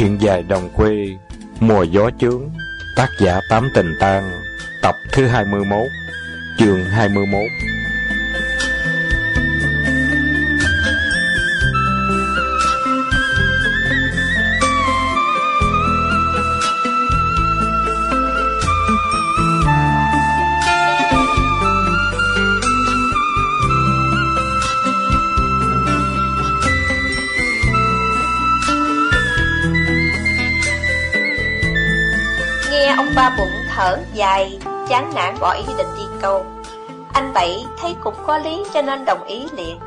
Chuyện dài đồng quê, Mùa gió chướng, Tác giả Tám Tình Tang, Tập thứ 21 Trường 21 thở dài, chán nản bỏ ý định đi câu. Anh Bảy thấy cũng có lý cho nên đồng ý liền.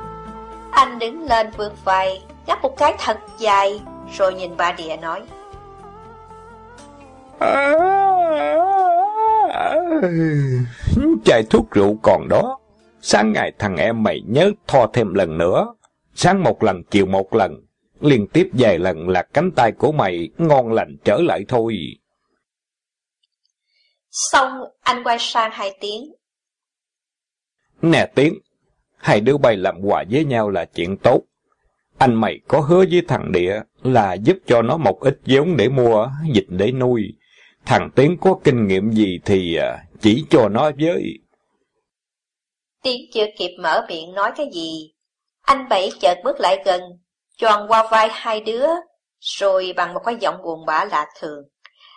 Anh đứng lên vươn vai, ngáp một cái thật dài, rồi nhìn bà địa nói. Chai thuốc rượu còn đó Sáng ngày thằng em mày nhớ tho thêm lần nữa Sáng một lần chiều một lần Liên tiếp vài lần là cánh tay của mày Ngon lành trở lại thôi Xong anh quay sang hai tiếng. Nè Tiến Hai đứa bay làm quà với nhau là chuyện tốt Anh mày có hứa với thằng Địa Là giúp cho nó một ít giống để mua Dịch để nuôi Thằng Tiến có kinh nghiệm gì thì à, chỉ cho nó với Tiến chưa kịp mở miệng nói cái gì. Anh Bảy chợt bước lại gần, tròn qua vai hai đứa, rồi bằng một cái giọng buồn bã lạ thường.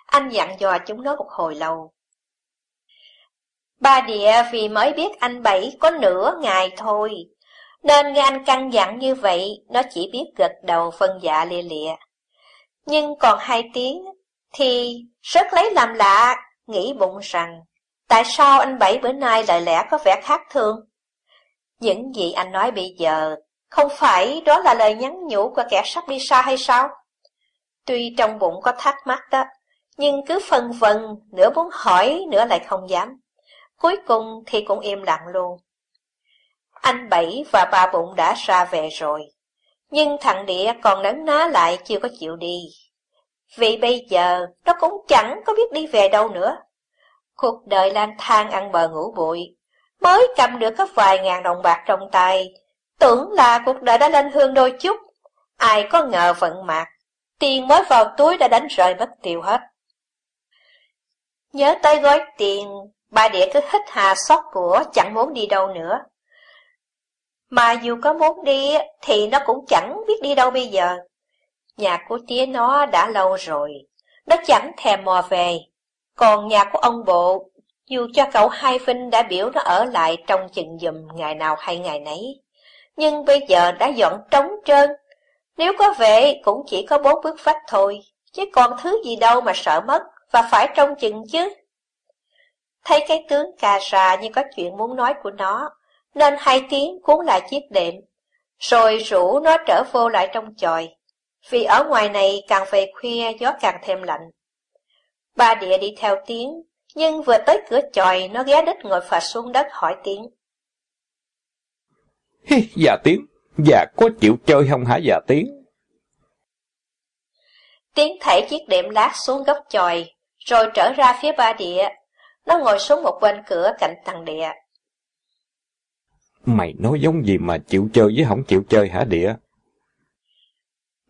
Anh dặn dò chúng nó một hồi lâu. Ba địa vì mới biết anh Bảy có nửa ngày thôi, nên nghe anh căng dặn như vậy, nó chỉ biết gật đầu phân dạ lìa lịa. Nhưng còn hai tiếng, thì rất lấy làm lạ, nghĩ bụng rằng, tại sao anh Bảy bữa nay lại lẽ có vẻ khác thường? Những gì anh nói bây giờ, không phải đó là lời nhắn nhủ của kẻ sắp đi xa hay sao? Tuy trong bụng có thắc mắc đó, nhưng cứ phân vân, nửa muốn hỏi, nửa lại không dám. Cuối cùng thì cũng im lặng luôn. Anh Bảy và bà Bụng đã ra về rồi, nhưng thằng Địa còn nấn ná lại chưa có chịu đi. Vì bây giờ nó cũng chẳng có biết đi về đâu nữa. Cuộc đời lang thang ăn bờ ngủ bụi, mới cầm được có vài ngàn đồng bạc trong tay, tưởng là cuộc đời đã lên hương đôi chút. Ai có ngờ vận mạc, tiền mới vào túi đã đánh rơi mất tiêu hết. Nhớ tới gói tiền, bà địa cứ hít hà xót của chẳng muốn đi đâu nữa. Mà dù có muốn đi thì nó cũng chẳng biết đi đâu bây giờ. Nhà của tía nó đã lâu rồi, nó chẳng thèm mò về. Còn nhà của ông bộ, dù cho cậu Hai Vinh đã biểu nó ở lại trong chừng dùm ngày nào hay ngày nấy, nhưng bây giờ đã dọn trống trơn. Nếu có về cũng chỉ có bốn bước vách thôi, chứ còn thứ gì đâu mà sợ mất và phải trông chừng chứ. Thấy cái tướng cà rà như có chuyện muốn nói của nó, nên hai tiếng cuốn lại chiếc đệm, rồi rủ nó trở vô lại trong chòi vì ở ngoài này càng về khuya gió càng thêm lạnh. Ba địa đi theo tiếng, nhưng vừa tới cửa chòi nó ghé đít ngồi phà xuống đất hỏi tiếng. Hi, Dạ Tiến, dạ có chịu chơi không hả dạ Tiến? Tiếng thảy chiếc đệm lát xuống góc chòi, rồi trở ra phía ba địa. Nó ngồi xuống một bên cửa cạnh thằng địa. Mày nói giống gì mà chịu chơi với không chịu chơi hả địa?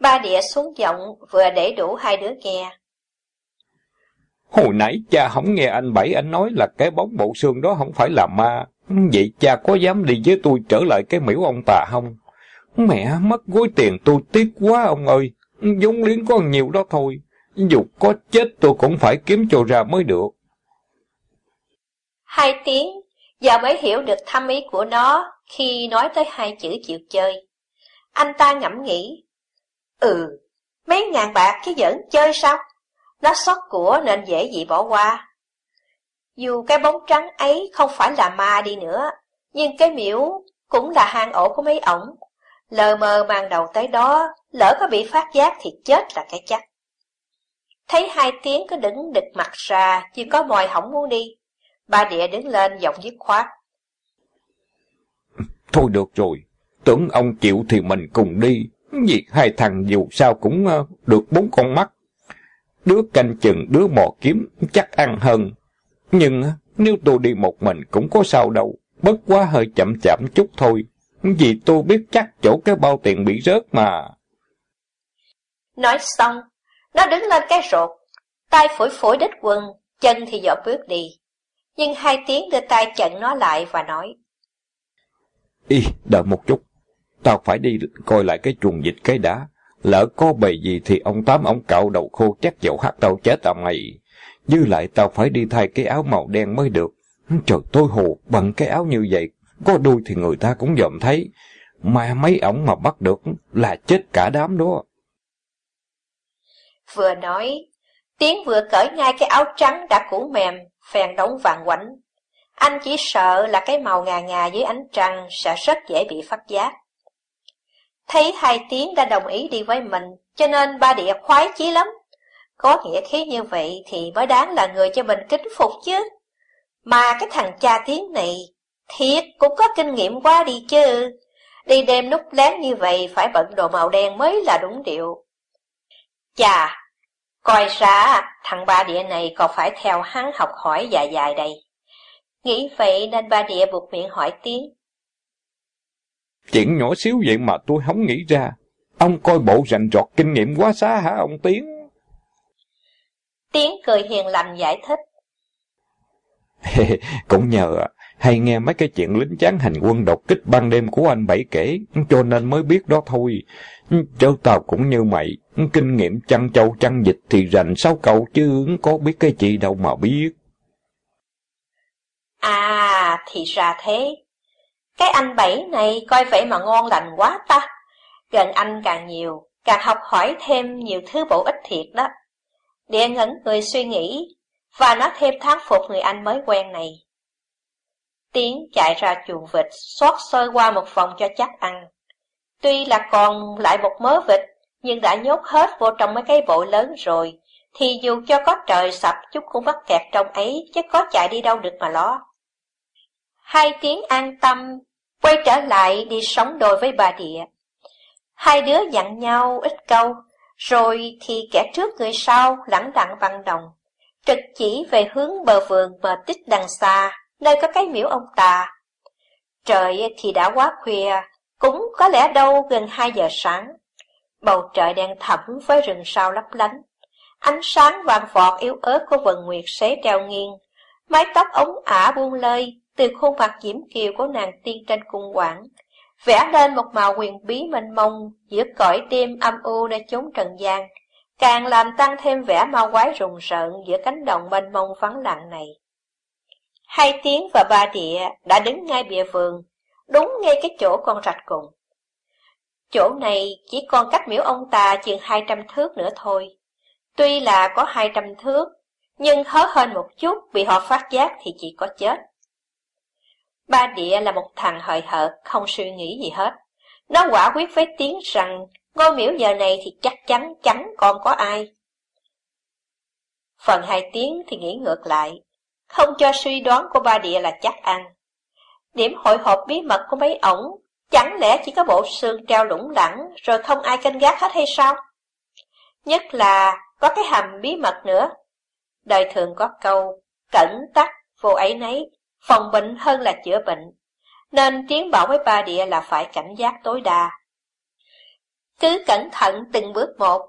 Ba địa xuống giọng vừa để đủ hai đứa nghe. Hồi nãy cha không nghe anh Bảy anh nói là cái bóng bộ xương đó không phải là ma. Vậy cha có dám đi với tôi trở lại cái miễu ông tà không? Mẹ mất gối tiền tôi tiếc quá ông ơi. vốn liếng có nhiều đó thôi. Dù có chết tôi cũng phải kiếm cho ra mới được. Hai tiếng, giờ mới hiểu được thâm ý của nó khi nói tới hai chữ chịu chơi. Anh ta ngẫm nghĩ, Ừ, mấy ngàn bạc chứ giỡn chơi sao? Nó xót của nên dễ gì bỏ qua. Dù cái bóng trắng ấy không phải là ma đi nữa, nhưng cái miễu cũng là hang ổ của mấy ổng. Lờ mờ mang đầu tới đó, lỡ có bị phát giác thì chết là cái chắc. Thấy hai tiếng cứ đứng đực mặt ra, chỉ có mòi hỏng muốn đi. Ba địa đứng lên giọng dứt khoát. Thôi được rồi, tưởng ông chịu thì mình cùng đi. Vì hai thằng dù sao cũng ờ, được bốn con mắt. Đứa canh chừng, đứa mò kiếm, chắc ăn hơn. Nhưng ờ, nếu tôi đi một mình cũng có sao đâu, bất quá hơi chậm chậm chút thôi. Vì tôi biết chắc chỗ cái bao tiền bị rớt mà. Nói xong, Nó đứng lên cái rột, tay phủi phủi đít quần, chân thì dọ bước đi. Nhưng hai tiếng đưa tay chặn nó lại và nói. Y, đợi một chút, tao phải đi coi lại cái chuồng dịch cái đã. Lỡ có bầy gì thì ông Tám ông cạo đầu khô chắc dậu hát tao chết tao mày. Dư lại tao phải đi thay cái áo màu đen mới được. Trời tôi hồ, bằng cái áo như vậy, có đuôi thì người ta cũng dòm thấy. Mà mấy ổng mà bắt được là chết cả đám đó. Vừa nói, Tiến vừa cởi ngay cái áo trắng đã cũ mềm, phèn đóng vàng quảnh. Anh chỉ sợ là cái màu ngà ngà dưới ánh trăng sẽ rất dễ bị phát giác. Thấy hai tiếng đã đồng ý đi với mình, cho nên ba địa khoái chí lắm. Có nghĩa khí như vậy thì mới đáng là người cho mình kính phục chứ. Mà cái thằng cha tiếng này, thiệt cũng có kinh nghiệm quá đi chứ. Đi đêm nút lén như vậy phải bận đồ màu đen mới là đúng điệu. Chà, coi ra thằng ba địa này còn phải theo hắn học hỏi dài dài đây. Nghĩ vậy nên ba địa buộc miệng hỏi tiếng. Chuyện nhỏ xíu vậy mà tôi không nghĩ ra. Ông coi bộ rành rọt kinh nghiệm quá xa hả ông Tiến? Tiến cười hiền lành giải thích. Cũng nhờ hay nghe mấy cái chuyện lính chán hành quân đột kích ban đêm của anh Bảy kể, cho nên mới biết đó thôi. Châu tao cũng như mày, kinh nghiệm chăn châu chăn dịch thì rành sáu câu chứ có biết cái gì đâu mà biết. À, thì ra thế. Cái anh Bảy này coi vậy mà ngon lành quá ta. Gần anh càng nhiều, càng học hỏi thêm nhiều thứ bổ ích thiệt đó. Địa ngẩn người suy nghĩ, và nó thêm thán phục người anh mới quen này. Tiến chạy ra chuồng vịt, xót sôi qua một vòng cho chắc ăn. Tuy là còn lại một mớ vịt, nhưng đã nhốt hết vô trong mấy cái bội lớn rồi, thì dù cho có trời sập chúng cũng mắc kẹt trong ấy, chứ có chạy đi đâu được mà lo. Hai tiếng an tâm, quay trở lại đi sống đôi với bà địa. Hai đứa dặn nhau ít câu, rồi thì kẻ trước người sau lẳng lặng văn đồng, trực chỉ về hướng bờ vườn mờ tích đằng xa, nơi có cái miễu ông ta. Trời thì đã quá khuya, cũng có lẽ đâu gần hai giờ sáng. Bầu trời đen thẳm với rừng sao lấp lánh. Ánh sáng vàng vọt yếu ớt của vần nguyệt xế treo nghiêng. Mái tóc ống ả buông lơi từ khuôn mặt diễm kiều của nàng tiên trên cung quảng, vẽ lên một màu quyền bí mênh mông giữa cõi tim âm u nơi chốn trần gian, càng làm tăng thêm vẻ ma quái rùng rợn giữa cánh đồng mênh mông vắng lặng này. Hai tiếng và ba địa đã đứng ngay bìa vườn, đúng ngay cái chỗ con rạch cùng. Chỗ này chỉ còn cách miễu ông ta chừng hai trăm thước nữa thôi. Tuy là có hai trăm thước, nhưng hớ hơn một chút bị họ phát giác thì chỉ có chết. Ba địa là một thằng hời hợt, không suy nghĩ gì hết. Nó quả quyết với tiếng rằng ngôi miễu giờ này thì chắc chắn chẳng còn có ai. Phần hai tiếng thì nghĩ ngược lại, không cho suy đoán của ba địa là chắc ăn. Điểm hội họp bí mật của mấy ổng, chẳng lẽ chỉ có bộ xương treo lủng lẳng rồi không ai canh gác hết hay sao? Nhất là có cái hầm bí mật nữa. Đời thường có câu, cẩn tắc, vô ấy nấy, phòng bệnh hơn là chữa bệnh, nên tiếng bảo với ba địa là phải cảnh giác tối đa. Cứ cẩn thận từng bước một,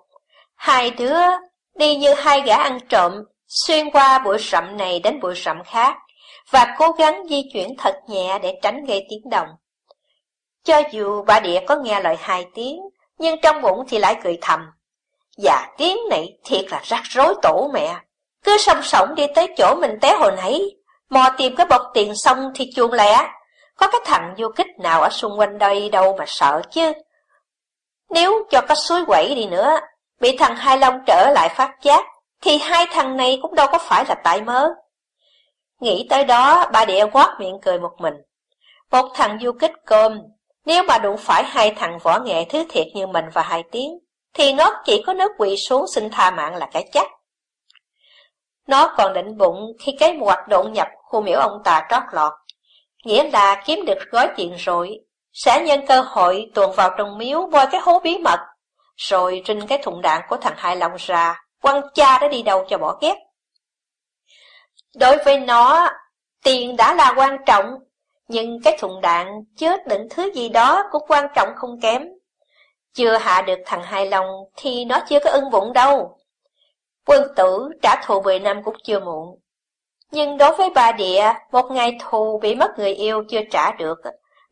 hai đứa đi như hai gã ăn trộm, xuyên qua bụi rậm này đến bụi rậm khác, và cố gắng di chuyển thật nhẹ để tránh gây tiếng động. Cho dù bà địa có nghe lời hai tiếng, nhưng trong bụng thì lại cười thầm. Dạ tiếng này thiệt là rắc rối tổ mẹ, cứ song sổng đi tới chỗ mình té hồi nãy, mò tìm cái bọc tiền xong thì chuông lẻ. Có cái thằng vô kích nào ở xung quanh đây đâu mà sợ chứ. Nếu cho có suối quẩy đi nữa, bị thằng Hai Long trở lại phát giác, thì hai thằng này cũng đâu có phải là tại mớ. Nghĩ tới đó, bà địa quát miệng cười một mình. Một thằng du kích cơm, nếu mà đụng phải hai thằng võ nghệ thứ thiệt như mình và hai tiếng, thì nó chỉ có nước quỳ xuống xin tha mạng là cái chắc. Nó còn định bụng khi cái hoạt động nhập khu miễu ông ta trót lọt, nghĩa là kiếm được gói tiền rồi, sẽ nhân cơ hội tuồn vào trong miếu bôi cái hố bí mật, rồi trinh cái thùng đạn của thằng Hai Long ra, quăng cha đã đi đâu cho bỏ ghét. Đối với nó, tiền đã là quan trọng, nhưng cái thùng đạn chứa đựng thứ gì đó cũng quan trọng không kém. Chưa hạ được thằng hài lòng thì nó chưa có ưng bụng đâu. Quân tử trả thù 10 năm cũng chưa muộn. Nhưng đối với bà địa, một ngày thù bị mất người yêu chưa trả được,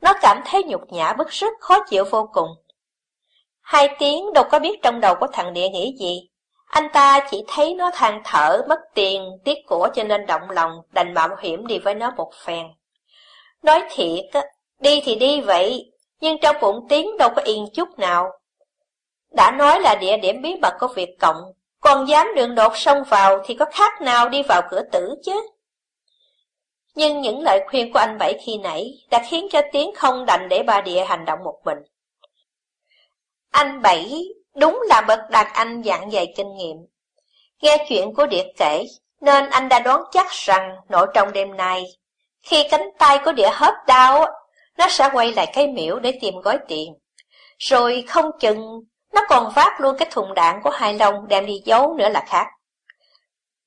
nó cảm thấy nhục nhã bức sức khó chịu vô cùng. Hai tiếng đâu có biết trong đầu của thằng địa nghĩ gì. Anh ta chỉ thấy nó than thở, mất tiền, tiếc của cho nên động lòng, đành mạo hiểm đi với nó một phen. Nói thiệt, đi thì đi vậy, nhưng trong bụng tiếng đâu có yên chút nào. Đã nói là địa điểm bí mật của việc cộng, còn dám đường đột xông vào thì có khác nào đi vào cửa tử chứ. Nhưng những lời khuyên của anh Bảy khi nãy đã khiến cho Tiến không đành để bà địa hành động một mình. Anh Bảy đúng là bậc đàn anh dạng dày kinh nghiệm. Nghe chuyện của Địa kể, nên anh đã đoán chắc rằng nội trong đêm nay, khi cánh tay của Địa hớp đau, nó sẽ quay lại cái miễu để tìm gói tiền. Rồi không chừng, nó còn vác luôn cái thùng đạn của hai lông đem đi giấu nữa là khác.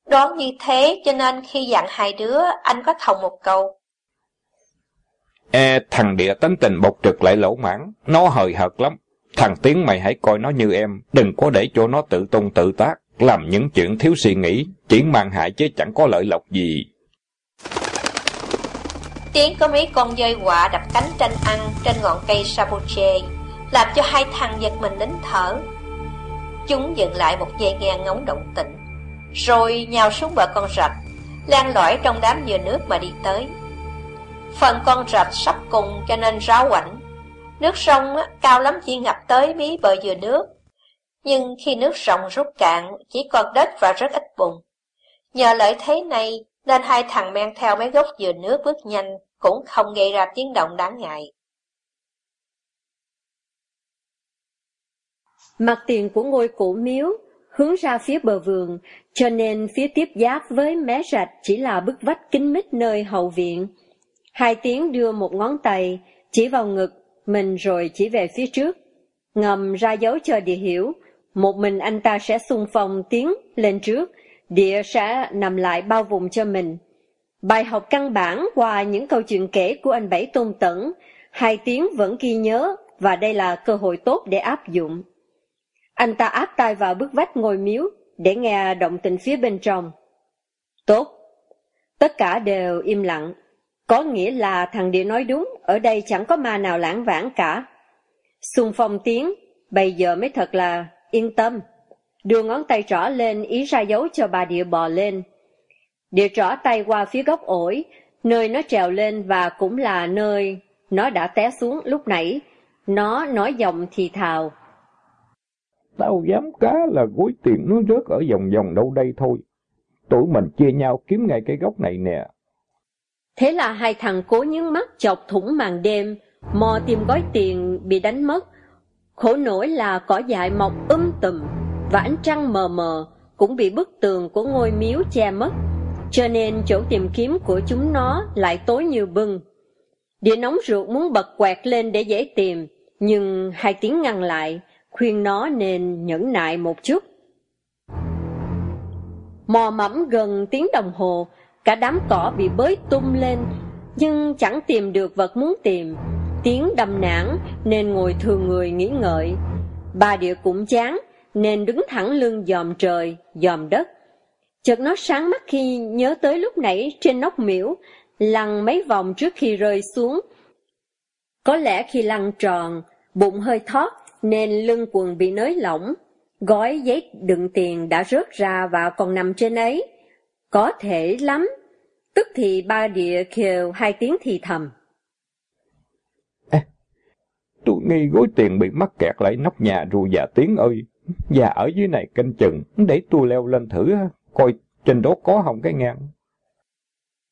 Đoán như thế cho nên khi dặn hai đứa, anh có thòng một câu. E, thằng địa tính tình bộc trực lại lỗ mãn, nó hời hợt lắm. Thằng Tiến mày hãy coi nó như em, đừng có để cho nó tự tung tự tác, làm những chuyện thiếu suy nghĩ, chỉ mang hại chứ chẳng có lợi lộc gì. Tiến có mấy con dơi quạ đập cánh tranh ăn trên ngọn cây saboche, làm cho hai thằng giật mình đến thở. Chúng dừng lại một giây nghe ngóng động tĩnh, rồi nhào xuống bờ con rạch, lan lõi trong đám dừa nước mà đi tới. Phần con rạch sắp cùng cho nên ráo quảnh, Nước sông cao lắm chỉ ngập tới mí bờ dừa nước. Nhưng khi nước sông rút cạn, chỉ còn đất và rất ít bùn. Nhờ lợi thế này, nên hai thằng men theo mấy gốc dừa nước bước nhanh, cũng không gây ra tiếng động đáng ngại. Mặt tiền của ngôi cổ miếu hướng ra phía bờ vườn, cho nên phía tiếp giáp với mé rạch chỉ là bức vách kín mít nơi hậu viện. Hai tiếng đưa một ngón tay, chỉ vào ngực mình rồi chỉ về phía trước. Ngầm ra dấu cho địa hiểu, một mình anh ta sẽ xung phong tiến lên trước, địa sẽ nằm lại bao vùng cho mình. Bài học căn bản qua những câu chuyện kể của anh Bảy Tôn Tẩn, hai tiếng vẫn ghi nhớ và đây là cơ hội tốt để áp dụng. Anh ta áp tay vào bức vách ngồi miếu để nghe động tình phía bên trong. Tốt. Tất cả đều im lặng. Có nghĩa là thằng địa nói đúng, ở đây chẳng có ma nào lãng vãng cả. Xung phong tiếng, bây giờ mới thật là yên tâm. Đưa ngón tay trỏ lên ý ra dấu cho bà địa bò lên. Địa trỏ tay qua phía góc ổi, nơi nó trèo lên và cũng là nơi nó đã té xuống lúc nãy. Nó nói giọng thì thào. Tao dám cá là gối tiền nó rớt ở vòng vòng đâu đây thôi. Tụi mình chia nhau kiếm ngay cái góc này nè. Thế là hai thằng cố nhướng mắt chọc thủng màn đêm, mò tìm gói tiền bị đánh mất. Khổ nổi là cỏ dại mọc um tùm, và ánh trăng mờ mờ cũng bị bức tường của ngôi miếu che mất, cho nên chỗ tìm kiếm của chúng nó lại tối như bưng. Địa nóng ruột muốn bật quẹt lên để dễ tìm, nhưng hai tiếng ngăn lại, khuyên nó nên nhẫn nại một chút. Mò mẫm gần tiếng đồng hồ, Cả đám cỏ bị bới tung lên, nhưng chẳng tìm được vật muốn tìm. Tiếng đầm nản nên ngồi thường người nghĩ ngợi. Bà địa cũng chán nên đứng thẳng lưng dòm trời, dòm đất. Chợt nó sáng mắt khi nhớ tới lúc nãy trên nóc miễu, lăn mấy vòng trước khi rơi xuống. Có lẽ khi lăn tròn, bụng hơi thoát nên lưng quần bị nới lỏng. Gói giấy đựng tiền đã rớt ra và còn nằm trên ấy. Có thể lắm. Tức thì ba địa kêu hai tiếng thì thầm. À, tôi nghi gối tiền bị mắc kẹt lại nóc nhà rồi già tiếng ơi. Già ở dưới này canh chừng, để tôi leo lên thử, coi trên đó có không cái ngang.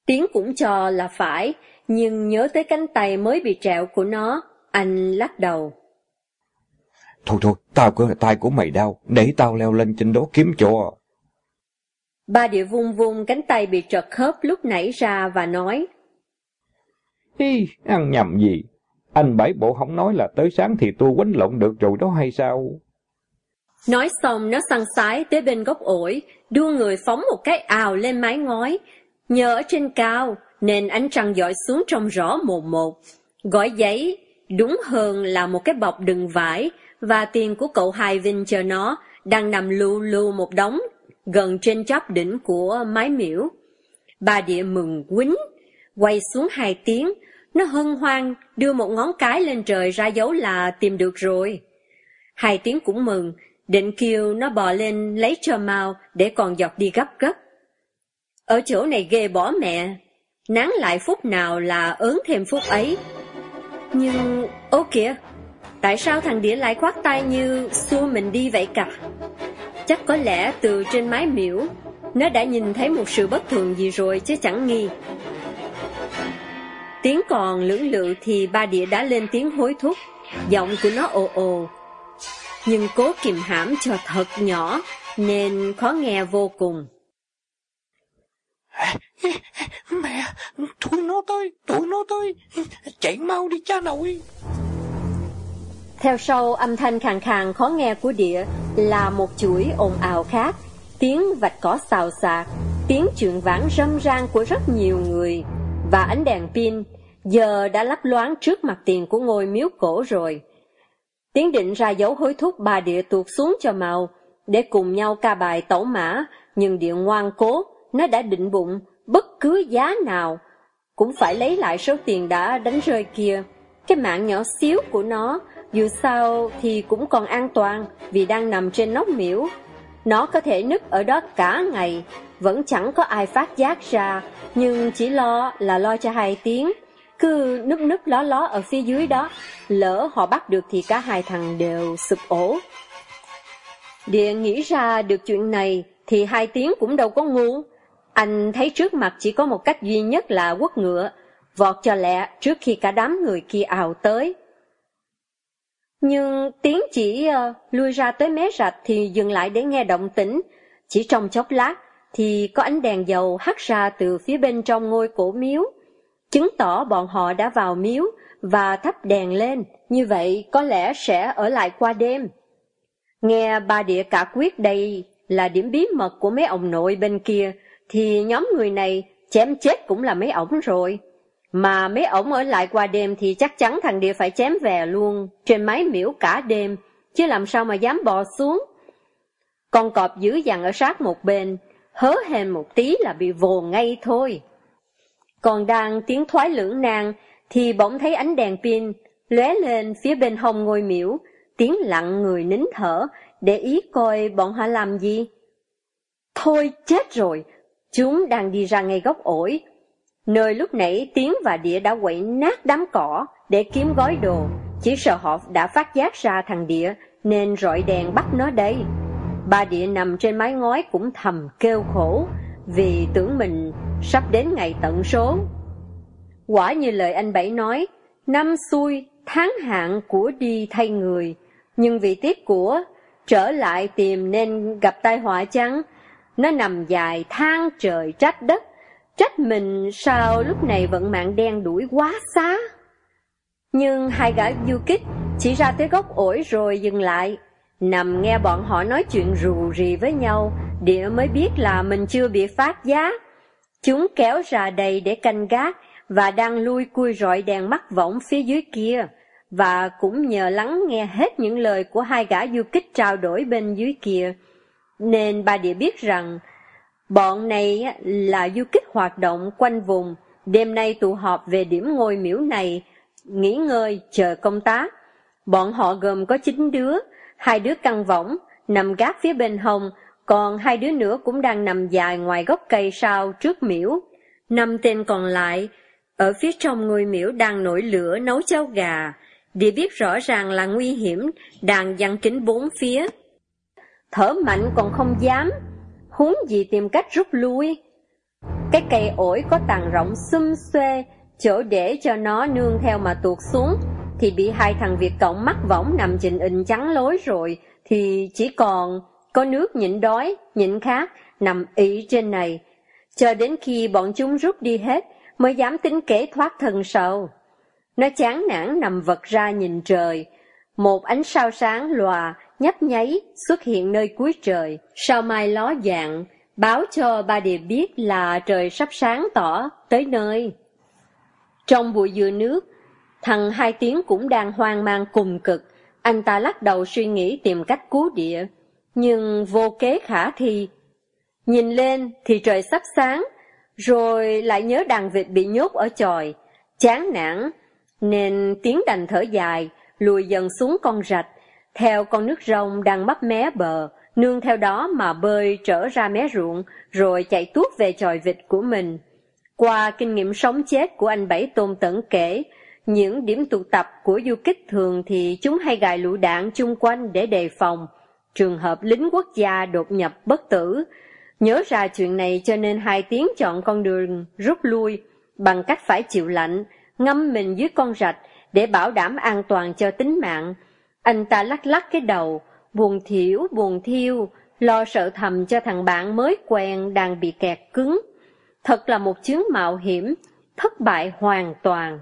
Tiếng cũng cho là phải, nhưng nhớ tới cánh tay mới bị trẹo của nó, anh lắc đầu. Thôi thôi, tao có tay của mày đau, để tao leo lên trên đó kiếm cho. Ba địa vung vung cánh tay bị trật khớp lúc nãy ra và nói. Hi, ăn nhầm gì? Anh bảy bộ không nói là tới sáng thì tôi quánh lộn được rồi đó hay sao? Nói xong nó săn sái tới bên gốc ổi, đua người phóng một cái ào lên mái ngói. Nhờ ở trên cao, nên ánh trăng dọi xuống trong rõ một một. Gói giấy, đúng hơn là một cái bọc đựng vải, và tiền của cậu Hai Vinh chờ nó, đang nằm lù lù một đống gần trên chóp đỉnh của mái miễu. Bà địa mừng quýnh, quay xuống hai tiếng, nó hân hoan đưa một ngón cái lên trời ra dấu là tìm được rồi. Hai tiếng cũng mừng, định kêu nó bò lên lấy cho mau để còn dọc đi gấp gấp. Ở chỗ này ghê bỏ mẹ, nắng lại phút nào là ớn thêm phút ấy. Nhưng, ô kìa, tại sao thằng đĩa lại khoát tay như xua mình đi vậy cả? Chắc có lẽ từ trên mái miễu, nó đã nhìn thấy một sự bất thường gì rồi chứ chẳng nghi. Tiếng còn lưỡng lự thì ba đĩa đã lên tiếng hối thúc, giọng của nó ồ ồ. Nhưng cố kìm hãm cho thật nhỏ, nên khó nghe vô cùng. Mẹ, tụi nó tới, tụi nó tới, chạy mau đi cha nội. Theo sau âm thanh khàn khàn khó nghe của địa là một chuỗi ồn ào khác, tiếng vạch cỏ xào xạc, tiếng chuyện vãng râm ran của rất nhiều người, và ánh đèn pin giờ đã lấp loáng trước mặt tiền của ngôi miếu cổ rồi. Tiến định ra dấu hối thúc bà địa tuột xuống cho màu, để cùng nhau ca bài tẩu mã, nhưng địa ngoan cố, nó đã định bụng, bất cứ giá nào, cũng phải lấy lại số tiền đã đánh rơi kia. Cái mạng nhỏ xíu của nó, dù sao thì cũng còn an toàn, vì đang nằm trên nóc miễu. Nó có thể nứt ở đó cả ngày, vẫn chẳng có ai phát giác ra, nhưng chỉ lo là lo cho hai tiếng, cứ núp núp ló ló ở phía dưới đó, lỡ họ bắt được thì cả hai thằng đều sụp ổ. Địa nghĩ ra được chuyện này thì hai tiếng cũng đâu có ngu. Anh thấy trước mặt chỉ có một cách duy nhất là quất ngựa, vọt cho lẹ trước khi cả đám người kia ào tới. Nhưng tiếng chỉ uh, lui ra tới mé rạch thì dừng lại để nghe động tĩnh. Chỉ trong chốc lát thì có ánh đèn dầu hắt ra từ phía bên trong ngôi cổ miếu chứng tỏ bọn họ đã vào miếu và thắp đèn lên, như vậy có lẽ sẽ ở lại qua đêm. Nghe ba địa cả quyết đây là điểm bí mật của mấy ông nội bên kia, thì nhóm người này chém chết cũng là mấy ổng rồi. Mà mấy ổng ở lại qua đêm thì chắc chắn thằng địa phải chém về luôn, trên máy miễu cả đêm, chứ làm sao mà dám bò xuống. Con cọp dữ dằn ở sát một bên, hớ hèn một tí là bị vồ ngay thôi. Còn đang tiếng thoái lưỡng nan, thì bỗng thấy ánh đèn pin lóe lên phía bên hông ngôi miễu, tiếng lặng người nín thở, để ý coi bọn họ làm gì. Thôi chết rồi, chúng đang đi ra ngay góc ổi. Nơi lúc nãy tiếng và địa đã quậy nát đám cỏ để kiếm gói đồ, chỉ sợ họ đã phát giác ra thằng địa nên rọi đèn bắt nó đây. Ba địa nằm trên mái ngói cũng thầm kêu khổ, vì tưởng mình sắp đến ngày tận số. Quả như lời anh Bảy nói, năm xuôi, tháng hạn của đi thay người, nhưng vì tiếc của, trở lại tìm nên gặp tai họa chăng? Nó nằm dài than trời trách đất, trách mình sao lúc này vận mạng đen đuổi quá xá. Nhưng hai gã du kích chỉ ra tới gốc ổi rồi dừng lại, nằm nghe bọn họ nói chuyện rù rì với nhau, địa mới biết là mình chưa bị phát giá. Chúng kéo ra đây để canh gác và đang lui cui rọi đèn mắt võng phía dưới kia, và cũng nhờ lắng nghe hết những lời của hai gã du kích trao đổi bên dưới kia, nên bà địa biết rằng bọn này là du kích hoạt động quanh vùng, đêm nay tụ họp về điểm ngôi miễu này, nghỉ ngơi chờ công tác. Bọn họ gồm có chín đứa, hai đứa căng võng, nằm gác phía bên hông, còn hai đứa nữa cũng đang nằm dài ngoài gốc cây sau trước miễu. Năm tên còn lại, ở phía trong ngôi miễu đang nổi lửa nấu cháo gà, để biết rõ ràng là nguy hiểm, đang dăng kính bốn phía. Thở mạnh còn không dám, huống gì tìm cách rút lui. Cái cây ổi có tàn rộng xum xuê, chỗ để cho nó nương theo mà tuột xuống, thì bị hai thằng Việt Cộng mắc võng nằm trình in trắng lối rồi, thì chỉ còn có nước nhịn đói, nhịn khát, nằm ị trên này. Chờ đến khi bọn chúng rút đi hết, mới dám tính kế thoát thân sầu. Nó chán nản nằm vật ra nhìn trời. Một ánh sao sáng lòa, nhấp nháy, xuất hiện nơi cuối trời. Sao mai ló dạng, báo cho ba địa biết là trời sắp sáng tỏ, tới nơi. Trong bụi dừa nước, thằng hai tiếng cũng đang hoang mang cùng cực. Anh ta lắc đầu suy nghĩ tìm cách cứu địa nhưng vô kế khả thi. Nhìn lên thì trời sắp sáng, rồi lại nhớ đàn vịt bị nhốt ở tròi, chán nản, nên tiếng đành thở dài, lùi dần xuống con rạch, theo con nước rồng đang mấp mé bờ, nương theo đó mà bơi trở ra mé ruộng, rồi chạy tuốt về tròi vịt của mình. Qua kinh nghiệm sống chết của anh Bảy Tôn Tẩn kể, những điểm tụ tập của du kích thường thì chúng hay gài lũ đạn chung quanh để đề phòng. Trường hợp lính quốc gia đột nhập bất tử. Nhớ ra chuyện này cho nên hai tiếng chọn con đường rút lui bằng cách phải chịu lạnh, ngâm mình dưới con rạch để bảo đảm an toàn cho tính mạng. Anh ta lắc lắc cái đầu, buồn thiểu buồn thiêu, lo sợ thầm cho thằng bạn mới quen đang bị kẹt cứng. Thật là một chuyến mạo hiểm, thất bại hoàn toàn.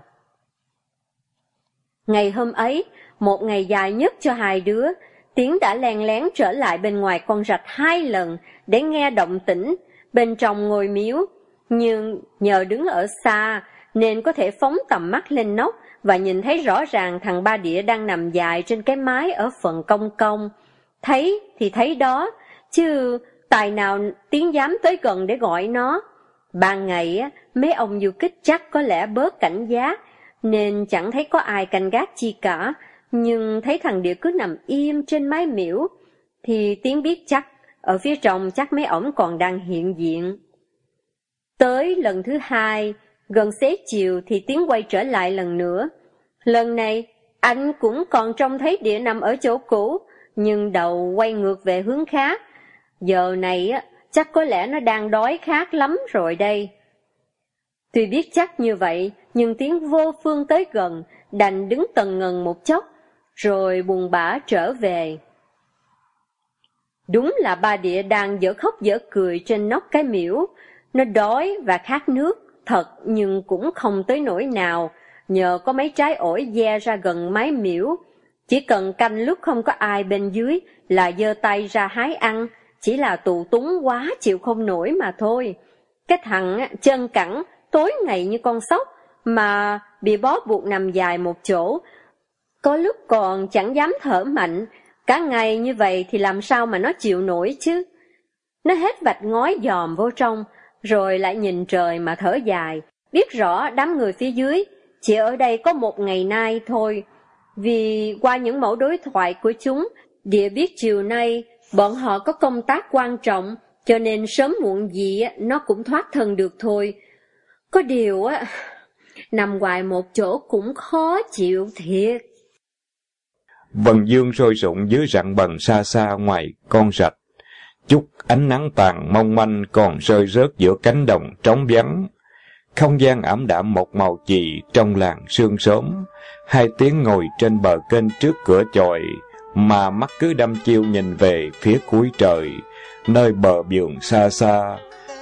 Ngày hôm ấy, một ngày dài nhất cho hai đứa, Tiến đã len lén trở lại bên ngoài con rạch hai lần để nghe động tĩnh bên trong ngôi miếu. Nhưng nhờ đứng ở xa nên có thể phóng tầm mắt lên nóc và nhìn thấy rõ ràng thằng Ba Địa đang nằm dài trên cái mái ở phần công công. Thấy thì thấy đó, chứ tài nào Tiến dám tới gần để gọi nó. Ban ngày, mấy ông du kích chắc có lẽ bớt cảnh giác, nên chẳng thấy có ai canh gác chi cả, nhưng thấy thằng Địa cứ nằm im trên mái miễu, thì tiếng biết chắc, ở phía trong chắc mấy ổng còn đang hiện diện. Tới lần thứ hai, gần xế chiều thì tiếng quay trở lại lần nữa. Lần này, anh cũng còn trông thấy Địa nằm ở chỗ cũ, nhưng đầu quay ngược về hướng khác. Giờ này á, chắc có lẽ nó đang đói khát lắm rồi đây. Tuy biết chắc như vậy, nhưng tiếng vô phương tới gần, đành đứng tần ngần một chốc, rồi buồn bã trở về. Đúng là ba địa đang dở khóc dở cười trên nóc cái miễu, nó đói và khát nước, thật nhưng cũng không tới nỗi nào, nhờ có mấy trái ổi dè ra gần mái miễu. Chỉ cần canh lúc không có ai bên dưới là giơ tay ra hái ăn, chỉ là tù túng quá chịu không nổi mà thôi. Cái thằng chân cẳng, tối ngày như con sóc, mà bị bó buộc nằm dài một chỗ. Có lúc còn chẳng dám thở mạnh, cả ngày như vậy thì làm sao mà nó chịu nổi chứ. Nó hết vạch ngói dòm vô trong, rồi lại nhìn trời mà thở dài, biết rõ đám người phía dưới, chỉ ở đây có một ngày nay thôi. Vì qua những mẫu đối thoại của chúng, địa biết chiều nay bọn họ có công tác quan trọng, cho nên sớm muộn gì nó cũng thoát thân được thôi. Có điều á, nằm ngoài một chỗ cũng khó chịu thiệt. Vần dương sôi sụng dưới rặng bần xa xa ngoài con rạch. Chút ánh nắng tàn mong manh còn rơi rớt giữa cánh đồng trống vắng. Không gian ảm đạm một màu chì trong làng sương sớm. Hai tiếng ngồi trên bờ kênh trước cửa chòi, mà mắt cứ đâm chiêu nhìn về phía cuối trời, nơi bờ biển xa xa,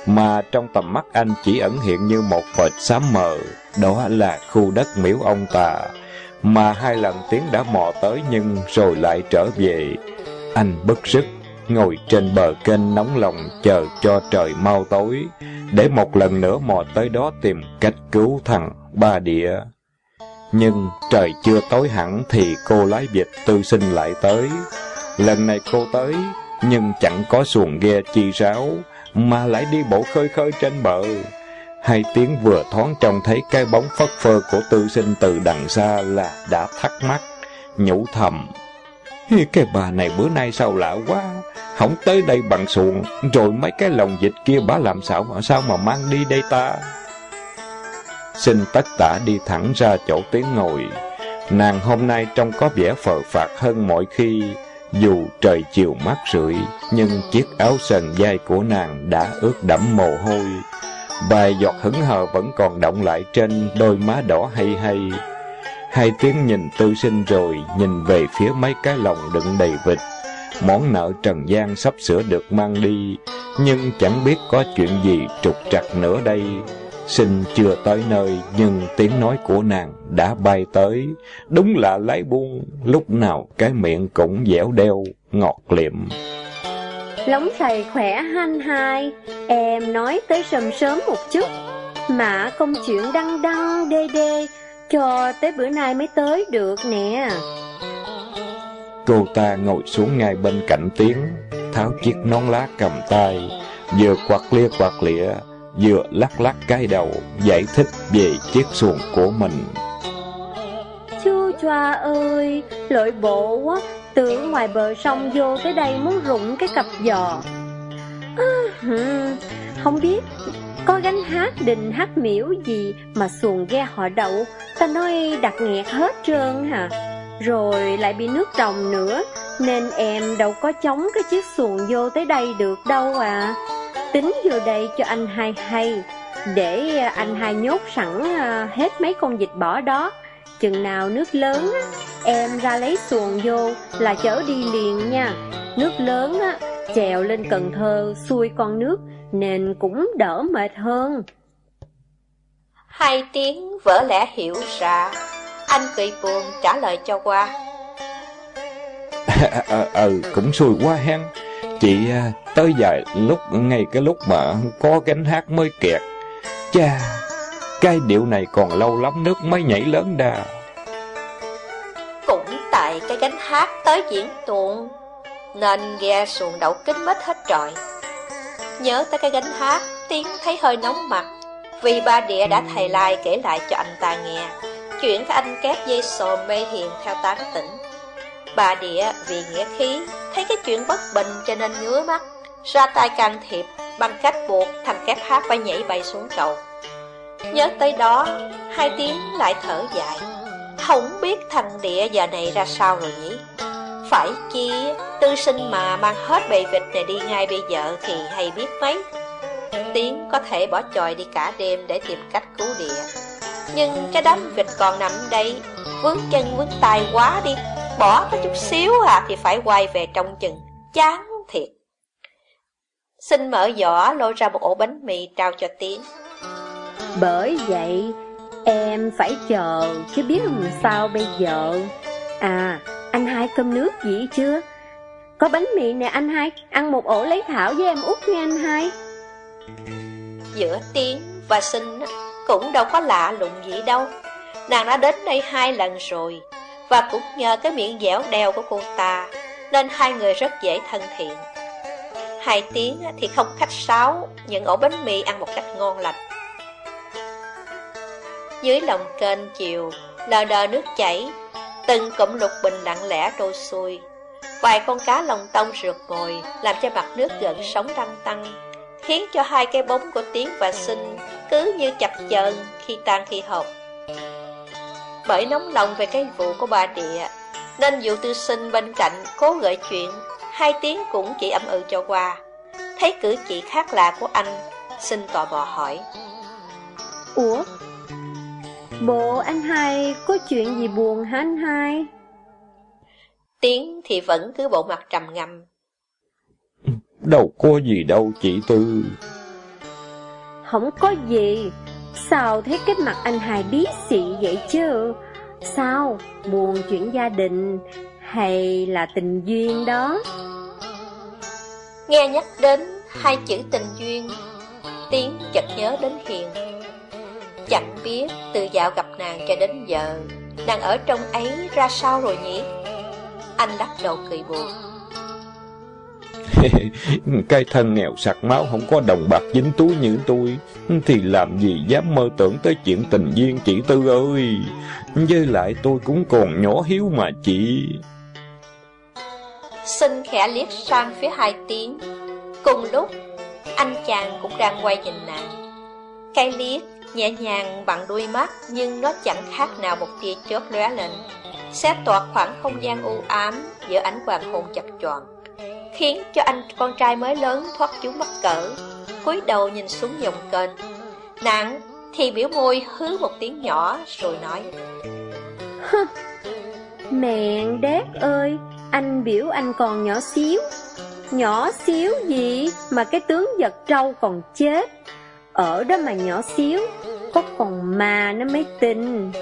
mà trong tầm mắt anh chỉ ẩn hiện như một vệt xám mờ, đó là khu đất miễu ông tà, mà hai lần tiếng đã mò tới nhưng rồi lại trở về. Anh bức sức, ngồi trên bờ kênh nóng lòng chờ cho trời mau tối, để một lần nữa mò tới đó tìm cách cứu thằng ba địa. Nhưng trời chưa tối hẳn thì cô lái vịt tư sinh lại tới. Lần này cô tới, nhưng chẳng có xuồng ghe chi ráo, mà lại đi bộ khơi khơi trên bờ. Hai tiếng vừa thoáng trông thấy cái bóng phất phơ của tư sinh từ đằng xa là đã thắc mắc, nhủ thầm. Cái bà này bữa nay sao lạ quá, không tới đây bằng xuồng, rồi mấy cái lồng dịch kia bà làm sao mà sao mà mang đi đây ta? Xin tất tả đi thẳng ra chỗ tiếng ngồi. Nàng hôm nay trông có vẻ phờ phạt hơn mọi khi, dù trời chiều mát rượi, nhưng chiếc áo sần dai của nàng đã ướt đẫm mồ hôi. Vài giọt hững hờ vẫn còn động lại trên đôi má đỏ hay hay. Hai tiếng nhìn tư sinh rồi, nhìn về phía mấy cái lồng đựng đầy vịt. Món nợ Trần gian sắp sửa được mang đi, nhưng chẳng biết có chuyện gì trục trặc nữa đây. sinh chưa tới nơi, nhưng tiếng nói của nàng đã bay tới. Đúng là lái buông, lúc nào cái miệng cũng dẻo đeo, ngọt liệm. Lóng thầy khỏe hanh hai, em nói tới sầm sớm một chút. Mà công chuyện đăng đăng đê đê, cho tới bữa nay mới tới được nè. Cô ta ngồi xuống ngay bên cạnh tiếng, tháo chiếc nón lá cầm tay, vừa quạt lia quạt lịa, vừa lắc lắc cái đầu, giải thích về chiếc xuồng của mình. Chú choa ơi, lội bộ quá, tưởng ngoài bờ sông vô tới đây muốn rụng cái cặp giò. À, không biết có gánh hát đình hát miễu gì mà xuồng ghe họ đậu, ta nói đặt nghẹt hết trơn hả? Rồi lại bị nước đồng nữa, nên em đâu có chống cái chiếc xuồng vô tới đây được đâu à. Tính vô đây cho anh hai hay, để anh hai nhốt sẵn à, hết mấy con vịt bỏ đó. Chừng nào nước lớn, em ra lấy xuồng vô là chở đi liền nha. Nước lớn, chèo lên Cần Thơ xuôi con nước nên cũng đỡ mệt hơn. Hai tiếng vỡ lẽ hiểu ra, anh cười buồn trả lời cho qua. Ờ, ừ, cũng xui quá hen. Chị à, tới dài lúc ngay cái lúc mà có gánh hát mới kẹt. Cha, cái điệu này còn lâu lắm nước mới nhảy lớn đà. Cũng tại cái gánh hát tới diễn tuồng, nên ghe xuồng đậu kính mất hết trọi. Nhớ tới cái gánh hát, tiến thấy hơi nóng mặt, vì ba địa đã thầy lai kể lại cho anh ta nghe. Chuyện cái anh kép dây sồ mê hiền theo tán tỉnh. Bà địa vì nghĩa khí, thấy cái chuyện bất bình cho nên ngứa mắt, ra tay can thiệp bằng cách buộc thằng kép hát phải nhảy bay xuống cầu. Nhớ tới đó, hai tiếng lại thở dài. Không biết thằng địa giờ này ra sao rồi nhỉ? Phải kia tư sinh mà mang hết bầy vịt này đi ngay bây giờ thì hay biết mấy. Tiến có thể bỏ chòi đi cả đêm để tìm cách cứu địa. Nhưng cái đám vịt còn nằm đây, vướng chân vướng tay quá đi, bỏ có chút xíu à thì phải quay về trong chừng, chán thiệt. Xin mở giỏ lôi ra một ổ bánh mì trao cho Tiến. Bởi vậy, em phải chờ, chứ biết làm sao bây giờ. À, anh hai cơm nước gì chưa? Có bánh mì nè anh hai, ăn một ổ lấy thảo với em út nha anh hai. Giữa tiếng và Sinh cũng đâu có lạ lùng gì đâu. Nàng đã đến đây hai lần rồi, và cũng nhờ cái miệng dẻo đeo của cô ta, nên hai người rất dễ thân thiện. Hai tiếng thì không khách sáo, những ổ bánh mì ăn một cách ngon lành. Dưới lòng kênh chiều, lờ đờ nước chảy, từng cụm lục bình lặng lẽ trôi xuôi. Vài con cá lồng tông rượt mồi làm cho mặt nước gần sóng tăng tăng, khiến cho hai cái bóng của Tiến và Sinh cứ như chập chờn khi tan khi hợp. Bởi nóng lòng về cái vụ của bà địa, nên dụ tư sinh bên cạnh cố gợi chuyện, hai tiếng cũng chỉ ẩm ừ cho qua. Thấy cử chỉ khác lạ của anh, xin tò mò hỏi. Ủa, bộ anh hai có chuyện gì buồn hả anh hai? Tiếng thì vẫn cứ bộ mặt trầm ngâm. Đâu có gì đâu chị Tư. Không có gì, sao thấy cái mặt anh hai bí xị vậy chứ? Sao, buồn chuyện gia đình hay là tình duyên đó? Nghe nhắc đến hai chữ tình duyên, Tiến chợt nhớ đến Hiền. Chẳng biết từ dạo gặp nàng cho đến giờ, nàng ở trong ấy ra sao rồi nhỉ? Anh lắc đầu cười buồn. cái thân nghèo sặc máu không có đồng bạc dính túi như tôi thì làm gì dám mơ tưởng tới chuyện tình duyên chị Tư ơi. Với lại tôi cũng còn nhỏ hiếu mà chị. Xin khẽ liếc sang phía hai tiếng. Cùng lúc, anh chàng cũng đang quay nhìn nàng. Cái liếc nhẹ nhàng bằng đuôi mắt nhưng nó chẳng khác nào một tia chớp lóe lên. Xé toạc khoảng không gian u ám giữa ánh hoàng hôn chập choạng khiến cho anh con trai mới lớn thoát chú mắc cỡ, cúi đầu nhìn xuống dòng kênh. Nàng thì biểu môi hứ một tiếng nhỏ rồi nói Mẹ đét ơi, anh biểu anh còn nhỏ xíu Nhỏ xíu gì mà cái tướng giật trâu còn chết ở đó mà nhỏ xíu, có còn mà nó mới tin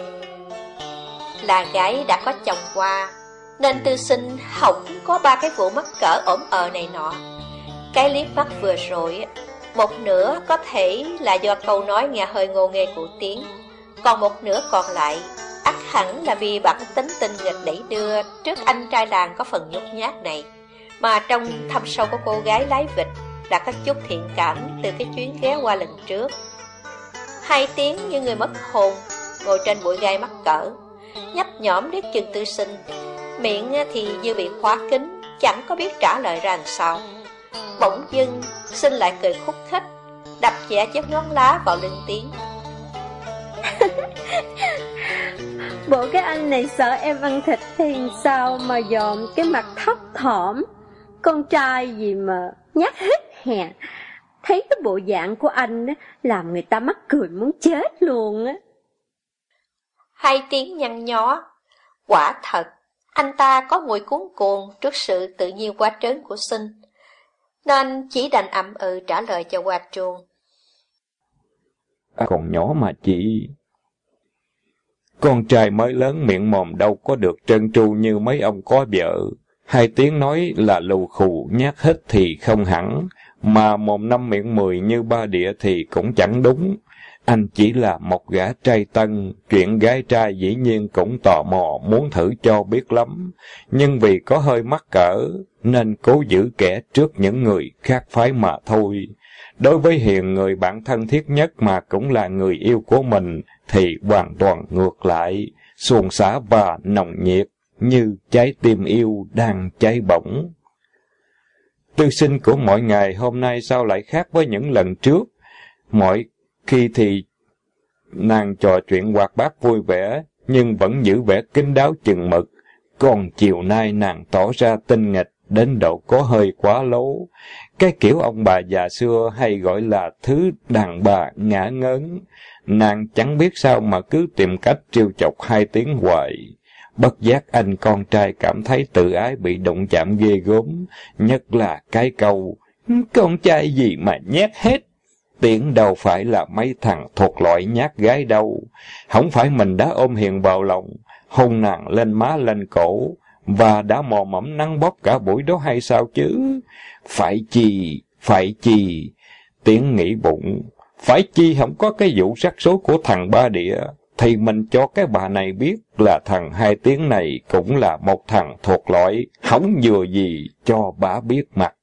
Là gái đã có chồng qua nên tư sinh hỏng có ba cái vụ mắc cỡ ổn ờ này nọ. Cái liếc mắt vừa rồi, một nửa có thể là do câu nói nghe hơi ngô nghê của tiếng, còn một nửa còn lại, ắt hẳn là vì bản tính tình nghịch đẩy đưa trước anh trai làng có phần nhút nhát này. Mà trong thâm sâu của cô gái lái vịt, đã có chút thiện cảm từ cái chuyến ghé qua lần trước. Hai tiếng như người mất hồn, ngồi trên bụi gai mắc cỡ, nhấp nhõm liếc chừng tư sinh, miệng thì như bị khóa kín, chẳng có biết trả lời ra làm sao. Bỗng dưng, sinh lại cười khúc khích, đập chẻ chiếc ngón lá vào lưng tiếng. Bộ cái anh này sợ em ăn thịt thì sao mà dòm cái mặt thấp thỏm. Con trai gì mà nhát hết hè. Thấy cái bộ dạng của anh á, làm người ta mắc cười muốn chết luôn á. Hai tiếng nhăn nhó. Quả thật, anh ta có mùi cuốn cuồng trước sự tự nhiên quá trớn của sinh. Nên chỉ đành ậm ừ trả lời cho qua chuông. À, còn nhỏ mà chị... Con trai mới lớn miệng mồm đâu có được trơn tru như mấy ông có vợ. Hai tiếng nói là lù khù nhát hết thì không hẳn, mà mồm năm miệng mười như ba địa thì cũng chẳng đúng. Anh chỉ là một gã trai tân, chuyện gái trai dĩ nhiên cũng tò mò muốn thử cho biết lắm. Nhưng vì có hơi mắc cỡ, nên cố giữ kẻ trước những người khác phái mà thôi. Đối với Hiền người bạn thân thiết nhất mà cũng là người yêu của mình, thì hoàn toàn ngược lại, xuồng xả và nồng nhiệt, như trái tim yêu đang cháy bỏng. Tư sinh của mọi ngày hôm nay sao lại khác với những lần trước? Mọi khi thì nàng trò chuyện hoạt bát vui vẻ, nhưng vẫn giữ vẻ kín đáo chừng mực. Còn chiều nay nàng tỏ ra tinh nghịch, đến độ có hơi quá lố. Cái kiểu ông bà già xưa hay gọi là thứ đàn bà ngã ngớn. Nàng chẳng biết sao mà cứ tìm cách trêu chọc hai tiếng hoài. Bất giác anh con trai cảm thấy tự ái bị động chạm ghê gớm, nhất là cái câu, con trai gì mà nhát hết. Tiễn đâu phải là mấy thằng thuộc loại nhát gái đâu. Không phải mình đã ôm hiền vào lòng, hôn nàng lên má lên cổ, và đã mò mẫm nắng bóp cả buổi đó hay sao chứ? Phải chi, phải chi, tiếng nghĩ bụng, phải chi không có cái vụ rắc rối của thằng ba địa, thì mình cho cái bà này biết là thằng hai tiếng này cũng là một thằng thuộc loại, hỏng vừa gì cho bà biết mặt.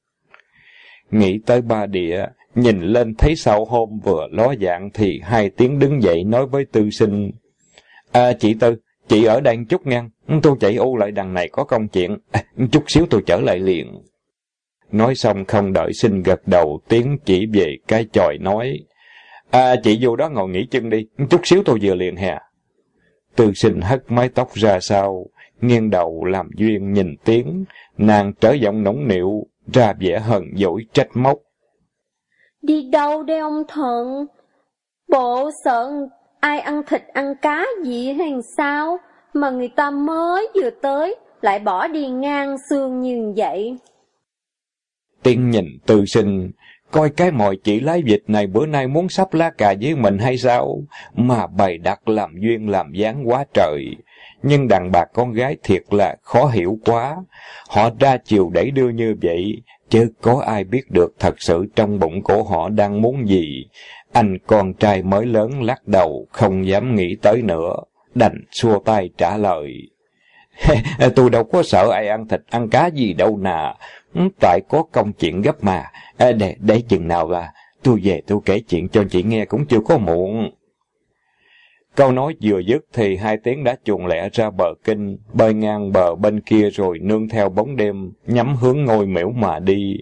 Nghĩ tới ba địa, nhìn lên thấy sau hôm vừa ló dạng thì hai tiếng đứng dậy nói với tư sinh. À chị Tư, chị ở đây chút ngăn, tôi chạy u lại đằng này có công chuyện, à, chút xíu tôi trở lại liền. Nói xong không đợi sinh gật đầu, tiếng chỉ về cái chòi nói. À, chị vô đó ngồi nghỉ chân đi, chút xíu tôi vừa liền hè. Tư sinh hất mái tóc ra sau, nghiêng đầu làm duyên nhìn tiếng, nàng trở giọng nóng nịu, ra vẻ hờn dỗi trách móc. Đi đâu đây ông thần? Bộ sợ ai ăn thịt ăn cá gì hay sao? Mà người ta mới vừa tới, lại bỏ đi ngang xương như vậy. Tiên nhìn tư sinh, coi cái mồi chỉ lái dịch này bữa nay muốn sắp lá cà với mình hay sao? Mà bày đặt làm duyên làm dáng quá trời. Nhưng đàn bà con gái thiệt là khó hiểu quá. Họ ra chiều đẩy đưa như vậy, chứ có ai biết được thật sự trong bụng của họ đang muốn gì. Anh con trai mới lớn lắc đầu, không dám nghĩ tới nữa, đành xua tay trả lời. tôi đâu có sợ ai ăn thịt ăn cá gì đâu nà tại có công chuyện gấp mà, để, để chừng nào là tôi về tôi kể chuyện cho chị nghe cũng chưa có muộn. Câu nói vừa dứt thì hai tiếng đã chuồn lẻ ra bờ kinh, bơi ngang bờ bên kia rồi nương theo bóng đêm, nhắm hướng ngôi miễu mà đi.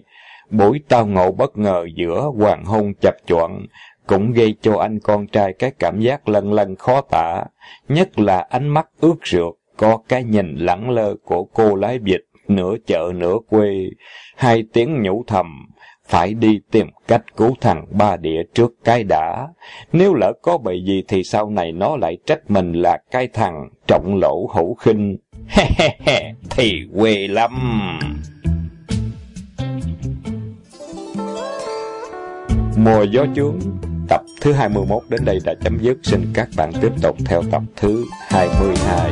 Buổi tao ngộ bất ngờ giữa hoàng hôn chập choạng cũng gây cho anh con trai cái cảm giác lân lân khó tả, nhất là ánh mắt ướt rượt, có cái nhìn lẳng lơ của cô lái vịt, nửa chợ nửa quê, hai tiếng nhủ thầm, phải đi tìm cách cứu thằng ba địa trước cái đã. Nếu lỡ có bị gì thì sau này nó lại trách mình là cái thằng trọng lỗ hữu khinh. He he he, thì quê lắm. Mùa gió chướng, tập thứ 21 đến đây đã chấm dứt. Xin các bạn tiếp tục theo tập thứ 22.